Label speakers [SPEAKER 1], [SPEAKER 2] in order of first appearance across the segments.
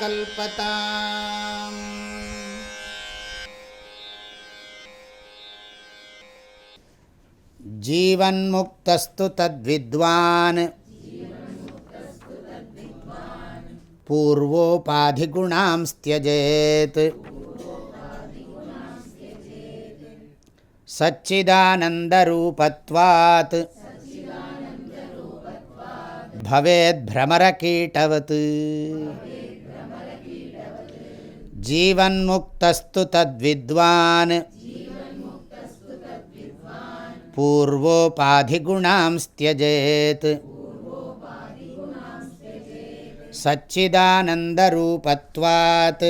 [SPEAKER 1] कल्पताम्। जीवन्मुक्तस्तु तद्विद्वान्। पूर्वोपाधिगुणां त्यजेत्। सच्चिदानन्दरूपत्वात् भवेद्भ्रमरकीटवत् जीवन्मुक्तस्तु तद्विद्वान्। पूर्वोपाधिगुणां त्यजेत्। सच्चिदानन्दरूपत्वात्।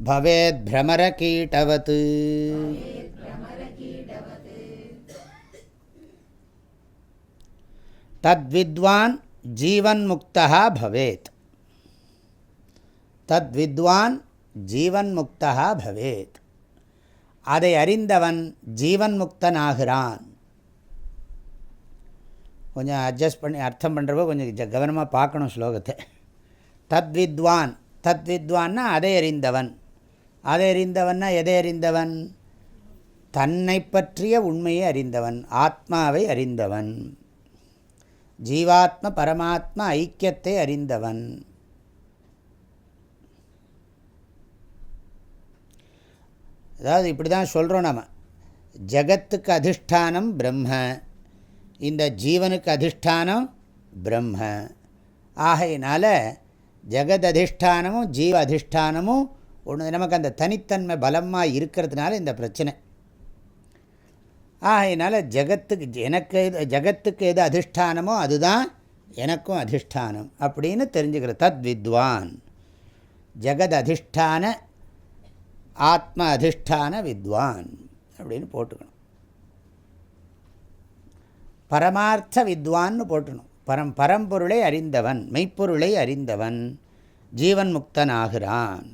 [SPEAKER 1] भवेद्भ्रमरकीटवत् தத்வித்வான் ஜீவன்முக்தா பவேத். தத்வித்வான் ஜீவன்முக்தா பவேத். அதை அறிந்தவன் ஜீவன் ஜீவன்முக்தனாகிறான். கொஞ்சம் அட்ஜஸ்ட் பண்ணி அர்த்தம் பண்ணுறப்போ கொஞ்சம் கவனமாக பார்க்கணும் ஸ்லோகத்தை. தத்வித்வான் தத்வித்வான்னா அதை அறிந்தவன். அதை அறிந்தவன்னா எதை அறிந்தவன்? தன்னை பற்றிய உண்மையை அறிந்தவன் ஆத்மாவை அறிந்தவன். ஜீவாத்ம பரமாத்ம ஐக்கியத்தை அறிந்தவன். அதாவது இப்படி தான் சொல்கிறோம் நம்ம ஜகத்துக்கு அதிஷ்டானம் பிரம்ம இந்த ஜீவனுக்கு அதிஷ்டானம் பிரம்ம. ஆகையினால் ஜெகத் அதிஷ்டானமும் ஜீவ அதிஷ்டானமும் ஒன்று நமக்கு அந்த தனித்தன்மை பலமாக இருக்கிறதுனால இந்த பிரச்சனை. ஆகையினால் ஜகத்துக்கு எனக்கு எது ஜகத்துக்கு எது அதிஷ்டானமோ அதுதான் எனக்கும் அதிஷ்டானம் அப்படின்னு தெரிஞ்சுக்கிற தத் வித்வான். ஜெகத் அதிஷ்டான ஆத்ம அதிஷ்டான வித்வான் அப்படின்னு போட்டுக்கணும். பரமார்த்த வித்வான்னு போட்டணும் பரம் பரம்பொருளை அறிந்தவன் மெய்ப்பொருளை அறிந்தவன் ஜீவன் முக்தனாகிறான்.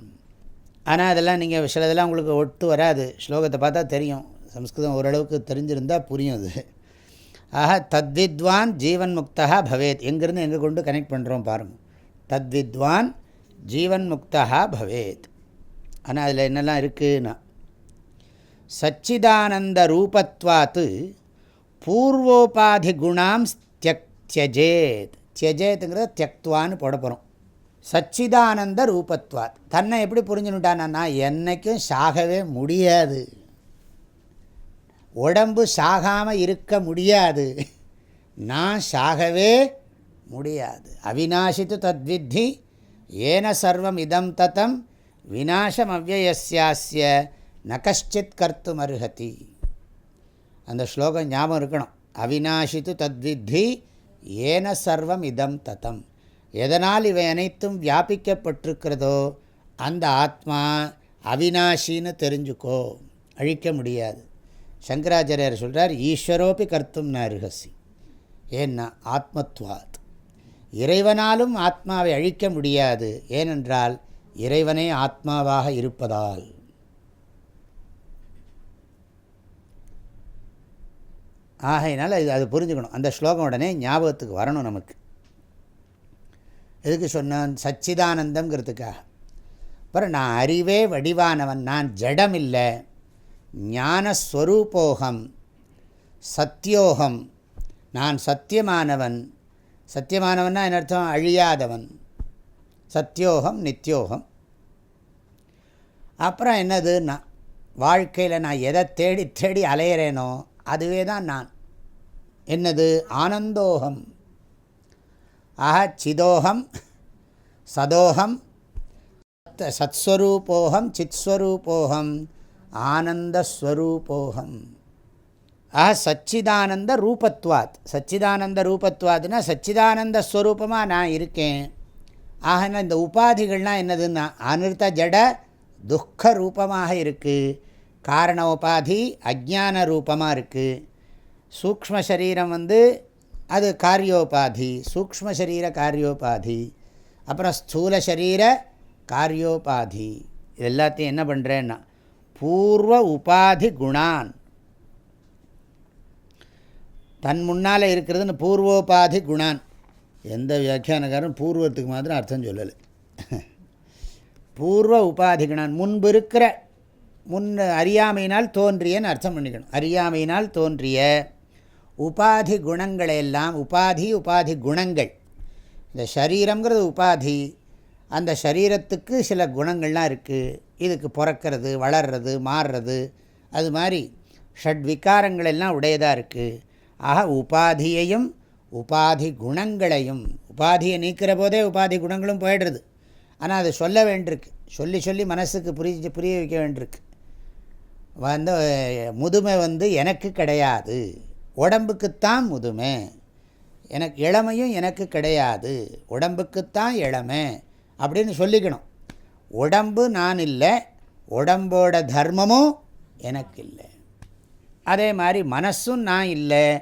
[SPEAKER 1] ஆனால் அதெல்லாம் நீங்கள் சிலதெல்லாம் உங்களுக்கு ஒட்டு வராது. ஸ்லோகத்தை பார்த்தா தெரியும். சம்ஸ்கிருதம் ஓரளவுக்கு தெரிஞ்சிருந்தால் புரியும் அது. ஆக தத்வித்வான் ஜீவன் முக்தா பவேத். எங்கேருந்து எங்கே கொண்டு கனெக்ட் பண்ணுறோம் பாருங்கள் தத்வித்வான் ஜீவன் முக்தா பவேத். ஆனால் அதில் என்னெல்லாம் இருக்குன்னா சச்சிதானந்த ரூபத்வாத்து பூர்வோபாதி குணாம் தியக் தியஜேத். தியஜேத்துங்கிறத தியக்துவான்னு போட போகிறோம் சச்சிதானந்த ரூபத்வாத் தன்னை எப்படி புரிஞ்சுனுட்டானா என்றைக்கும் சாகவே முடியாது. உடம்பு சாகாமல் இருக்க முடியாது. நான் சாகவே முடியாது. அவிநாசித்து தத்வித்தி ஏன சர்வம் இதம் தத்தம் விநாசம் அவ்வயசியாசிய ந கஷ்டித் கர்த்தும் அருகதி அந்த ஸ்லோகம் ஞாபகம் இருக்கணும். அவிநாசித்து தத்வித்தி ஏன சர்வம் இதம் தத்தம் எதனால் இவை அனைத்தும் வியாபிக்கப்பட்டிருக்கிறதோ அந்த ஆத்மா அவிநாசின்னு தெரிஞ்சுக்கோ. அழிக்க முடியாது. சங்கராச்சாரியார் சொல்கிறார் ஈஸ்வரோப்பி கர்த்தும் ந அருகசி ஏன்னா ஆத்மத்வாத். இறைவனாலும் ஆத்மாவை அழிக்க முடியாது ஏனென்றால் இறைவனே ஆத்மாவாக இருப்பதால். ஆகையினால் இது அது புரிஞ்சுக்கணும். அந்த ஸ்லோகம் உடனே ஞாபகத்துக்கு வரணும் நமக்கு. எதுக்கு சொன்னான்? சச்சிதானந்தங்கிறதுக்காக அப்புறம் நான் அறிவே வடிவானவன் நான் ஜடம் இல்லை ஞானஸ்வரூபோகம் சத்தியோகம். நான் சத்தியமானவன். சத்தியமானவன்னா என்ன அர்த்தம்? அழியாதவன். சத்தியோகம் நித்தியோகம். அப்புறம் என்னதுன்னா வாழ்க்கையில் நான் எதை தேடி தேடி அலையிறேனோ அதுவே தான் நான். என்னது? ஆனந்தோகம். ஆக சிதோகம் சதோகம் சத்ஸ்வரூபோகம் சித்ஸ்வரூபோகம். ஆனந்தஸ்வரூபோகம். ஆக சச்சிதானந்த ரூபத்வாத். சச்சிதானந்த ரூபத்வாத்னா சச்சிதானந்த ஸ்வரூபமாக நான் இருக்கேன். ஆகனா இந்த உபாதிகள்லாம் என்னதுன்னா அனிர்த்த ஜட துக்க ரூபமாக இருக்குது காரண உபாதி அஜான ரூபமாக இருக்குது சூக்ம சரீரம் வந்து அது காரியோபாதி சூக்ம சரீர காரியோபாதி. அப்புறம் ஸ்தூல சரீர காரியோபாதி. இது எல்லாத்தையும் என்ன பண்ணுறேன்னா பூர்வ உபாதி குணான். தன் முன்னால் இருக்கிறதுன்னு பூர்வோபாதி குணான். எந்த வியாக்கியானக்காரன் பூர்வத்துக்கு மாத்திரம் அர்த்தம் சொல்லலை. பூர்வ உபாதி குணான். முன்பு இருக்கிற முன் அறியாமையினால் தோன்றியன்னு அர்த்தம் பண்ணிக்கணும். அறியாமையினால் தோன்றிய உபாதி குணங்களையெல்லாம் உபாதி உபாதி குணங்கள். இந்த சரீரங்கிறது உபாதி அந்த சரீரத்துக்கு சில குணங்கள்லாம் இருக்குது இதுக்கு பிறக்கிறது வளர்றது மாறுறது அது மாதிரி ஷட் விகாரங்கள் எல்லாம் உடையதாக இருக்குது ஆக உபாதியையும் உபாதி குணங்களையும் உபாதியை நீக்கிற போதே உபாதி குணங்களும் போயிடுறது. ஆனால் அதை சொல்ல வேண்டியிருக்கு. சொல்லி சொல்லி மனசுக்கு புரிஞ்சு புரிய வைக்க வேண்டியிருக்கு. வந்து முதுமை வந்து எனக்கு கிடையாது. உடம்புக்குத்தான் முதுமை. எனக்கு இளமையும் எனக்கு கிடையாது. உடம்புக்குத்தான் இளமை. அப்படின்னு சொல்லிக்கணும். உடம்பு நான் இல்லை உடம்போட தர்மமும் எனக்கு இல்லை. அதே மாதிரி மனசும் நான் இல்லை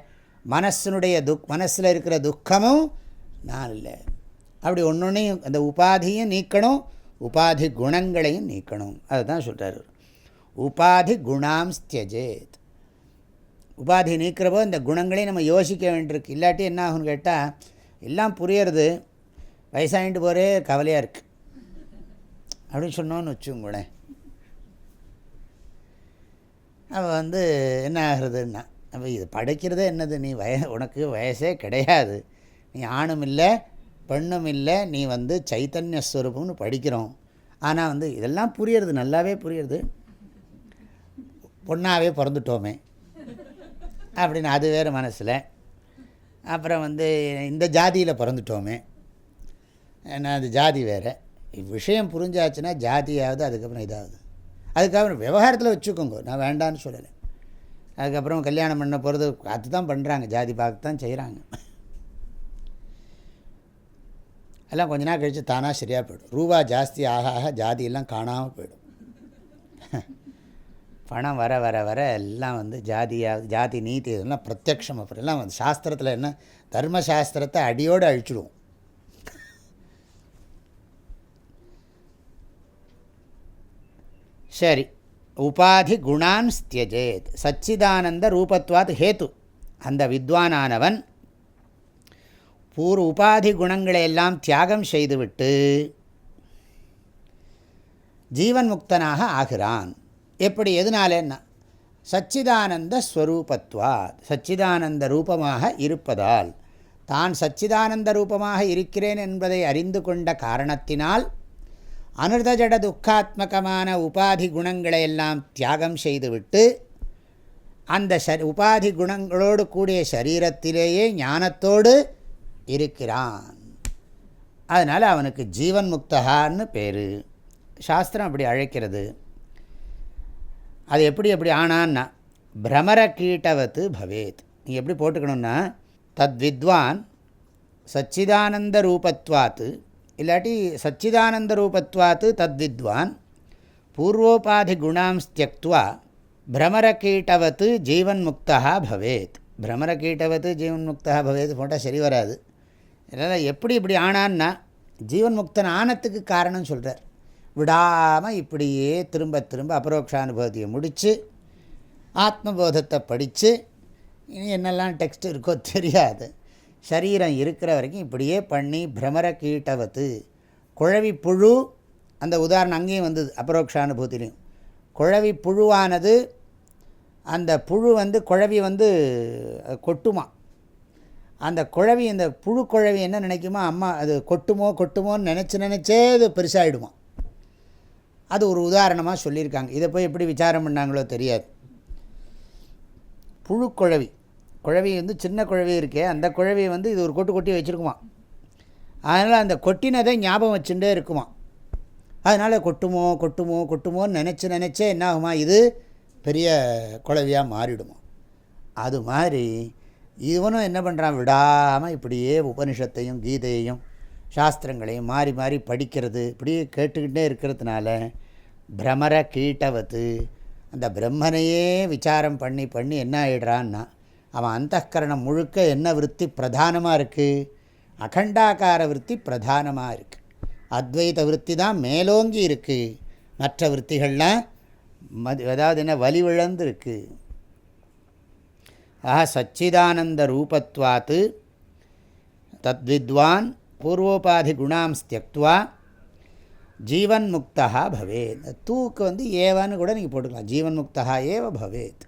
[SPEAKER 1] மனசனுடைய துக் மனசில் இருக்கிற துக்கமும் நான் இல்லை. அப்படி ஒன்று அந்த உபாதியும் நீக்கணும் உபாதி குணங்களையும் நீக்கணும். அதுதான் சொல்கிறார் உபாதி குணாம் ஸ்தியஜேத் உபாதி நீக்கிறப்போ இந்த குணங்களையும் நம்ம யோசிக்க வேண்டியிருக்கு. இல்லாட்டி என்ன ஆகும்னு கேட்டால் எல்லாம் புரியறது. வயசாகிட்டு போகிறே கவலையாக இருக்குது அப்படின்னு சொன்னோன்னு வச்சுங்களேன் அவள் வந்து என்ன ஆகுறதுன்னா அப்போ இது படிக்கிறதே என்னது? நீ வய உனக்கு வயசே கிடையாது. நீ ஆணும் இல்லை பெண்ணும் இல்லை நீ வந்து சைத்தன்ய ஸ்வரூபம்னு படிக்கிறோம். ஆனால் வந்து இதெல்லாம் புரியறது நல்லாவே புரியுறது. பொண்ணாகவே பிறந்துட்டோமே. அப்படின்னு அது வேறு மனசில். அப்புறம் வந்து இந்த ஜாதியில் பிறந்துட்டோமே. ஏன்னா அது ஜாதி வேறு. விஷயம் புரிஞ்சாச்சுன்னா ஜாதியாவது அதுக்கப்புறம் இதாகுது அதுக்கப்புறம் விவகாரத்தில் வச்சுக்கோங்க. நான் வேண்டான்னு சொல்லலை. அதுக்கப்புறம் கல்யாணம் பண்ண போகிறது அதுதான் பண்ணுறாங்க ஜாதி பார்த்து தான் செய்கிறாங்க எல்லாம் கொஞ்ச நாள் கழித்து தானாக சரியாக போய்டும். ரூபா ஜாஸ்தி ஆக ஆக ஜாதியெல்லாம் காணாமல் போயிடும். பணம் வர வர வர எல்லாம் வந்து ஜாதியாக ஜாதி நீதி இதெல்லாம் பிரத்யக்ஷம் அப்புறம் எல்லாம் வந்து சாஸ்திரத்தில் என்ன? தர்மசாஸ்திரத்தை அடியோடு அழிச்சிடுவோம். சரி. உபாதி குணான் ஸ்தியஜேத். சச்சிதானந்த ரூபத்வாத் ஹேத்து. அந்த வித்வானானவன் பூர்வ உபாதி குணங்களை எல்லாம் தியாகம் செய்துவிட்டு ஜீவன் முக்தனாக ஆகிறான். எப்படி எதனாலன்னா சச்சிதானந்த ஸ்வரூபத்வாத். சச்சிதானந்த ரூபமாக இருப்பதால் தான் சச்சிதானந்த ரூபமாக இருக்கிறேன் என்பதை அறிந்து கொண்ட காரணத்தினால் அனுர்தஜட துக்காத்மகமான உபாதி குணங்களை எல்லாம் தியாகம் செய்துவிட்டு அந்த சரி உபாதி குணங்களோடு கூடிய சரீரத்திலேயே ஞானத்தோடு இருக்கிறான். அதனால் அவனுக்கு ஜீவன் முக்தகான்னு பேர். சாஸ்திரம் அப்படி அழைக்கிறது. அது எப்படி எப்படி ஆனான்னா பிரமர கீட்டவத்து பவேத். நீ எப்படி போட்டுக்கணும்னா தத்வித்வான் சச்சிதானந்த ரூபத்வாத்து இல்லாட்டி சச்சிதானந்த ரூபத்வாத்து தத்வித்வான் பூர்வோபாதி குணாம் தியக்துவா பிரமரக்கீட்டவத்து ஜீவன் முக்தா பவேத். பிரமரக்கீட்டவத்து ஜீவன் முக்தா பவேத் போட்டால் சரி வராது. இதனால் எப்படி இப்படி ஆனான்னா ஜீவன் முக்தன் ஆனத்துக்கு காரணம் சொல்கிறார் விடாமல் இப்படியே திரும்ப திரும்ப அபரோக்ஷானுபவத்தையை முடித்து ஆத்மபோதத்தை படித்து இனி என்னெல்லாம் டெக்ஸ்ட் இருக்கோ தெரியாது. சரீரம் இருக்கிற வரைக்கும் இப்படியே பண்ணி பிரமர கீட்டவத்து. குழவி புழு அந்த உதாரணம் அங்கேயும் வந்தது அபரோக்ஷானுபூத்திலையும். குழவி புழுவானது அந்த புழு வந்து குழவி வந்து கொட்டுமா. அந்த குழவி இந்த புழு குழவி என்ன நினைக்குமா அம்மா அது கொட்டுமோ கொட்டுமோன்னு நினச்சி நினச்சே அது பெருசாகிடுமா அது ஒரு உதாரணமாக சொல்லியிருக்காங்க. இதை போய் எப்படி விசாரம் பண்ணாங்களோ தெரியாது. புழுக்குழவி குழவி வந்து சின்ன குழவி இருக்கே அந்த குழவியை வந்து இது ஒரு கொட்டு கொட்டி வச்சுருக்குமா? அதனால் அந்த கொட்டினதை ஞாபகம் வச்சுட்டே இருக்குமா? அதனால் கொட்டுமோ கொட்டுமோ கொட்டுமோன்னு நினச்சி நினச்சே என்ன ஆகுமா இது பெரிய குழவியாக மாறிடுமா? அது மாதிரி இவனும் என்ன பண்ணுறான் விடாமல் இப்படியே உபனிஷத்தையும் கீதையையும் சாஸ்திரங்களையும் மாறி மாறி படிக்கிறது இப்படியே கேட்டுக்கிட்டே இருக்கிறதுனால பிரமர கீட்டவத்து அந்த பிரம்மனையே விசாரம் பண்ணி பண்ணி என்ன ஆகிடுறான்னா அவன் அந்தகரணம் முழுக்க என்ன விற்பி பிரதானமாக இருக்குது அகண்டாக்கார விற்பி பிரதானமாக இருக்குது அத்வைத விற்பி தான் மேலோங்கி இருக்குது மற்ற விற்த்திகள்லாம் மதி அதாவது என்ன வலிவிழந்து இருக்குது ஆஹா சச்சிதானந்த ரூபத்வாத்து தத்வித்வான் பூர்வோபாதி குணாம் தியக்துவா ஜீவன் முக்தா பவேத். தூக்கு வந்து ஏவான்னு கூட நீங்கள் போட்டுக்கலாம். ஜீவன் முக்தா ஏவ பவேத்.